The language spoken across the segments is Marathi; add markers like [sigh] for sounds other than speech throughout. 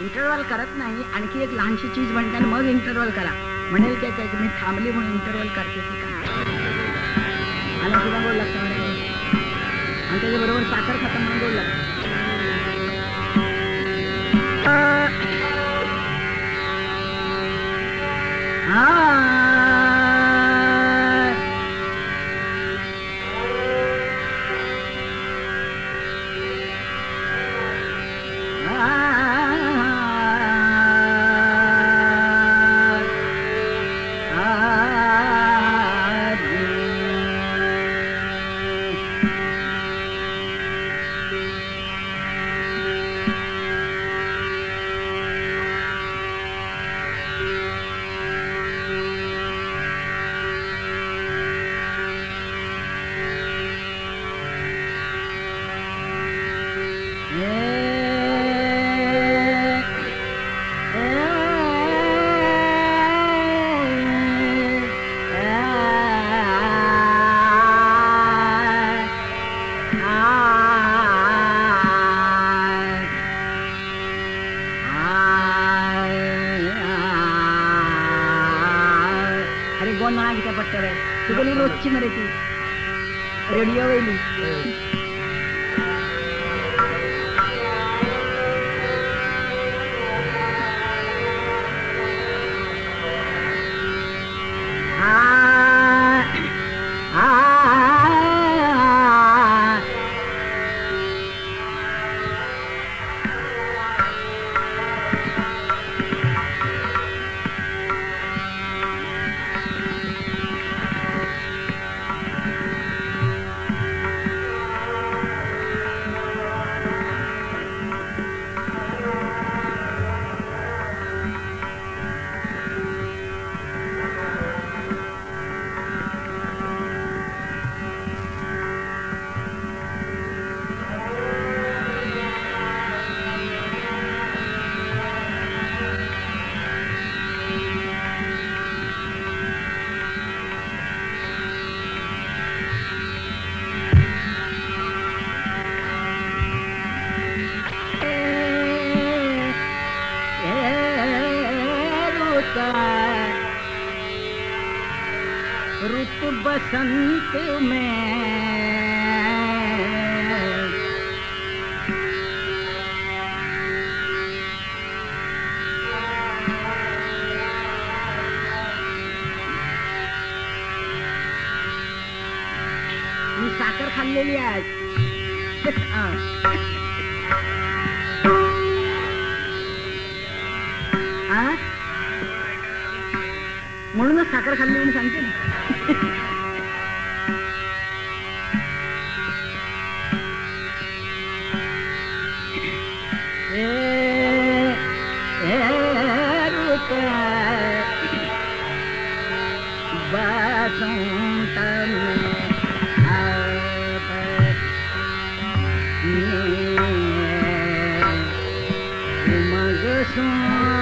इंटरव्हल करत नाही. आणखी एक लहानशी चीज म्हणते आणि मग इंटरव्हल करा. म्हणेल काय काय मी थांबली म्हणून इंटरव्हल करते की? काय मला सुद्धा गोड लागतं म्हणे आणि त्याच्याबरोबर साखर खातं म्हणून गोड लागतं हा. बसंत में मी साखर खाल्लेली आहे [laughs] म्हणूनच साखर खाल्ली म्हणून सांगते. ना [laughs] America.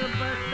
Super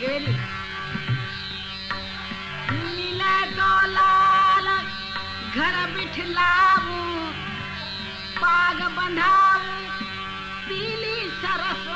गेली. मिला डोलाला घर बिठलाऊ पाग बंधाऊ पीली सरस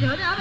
No.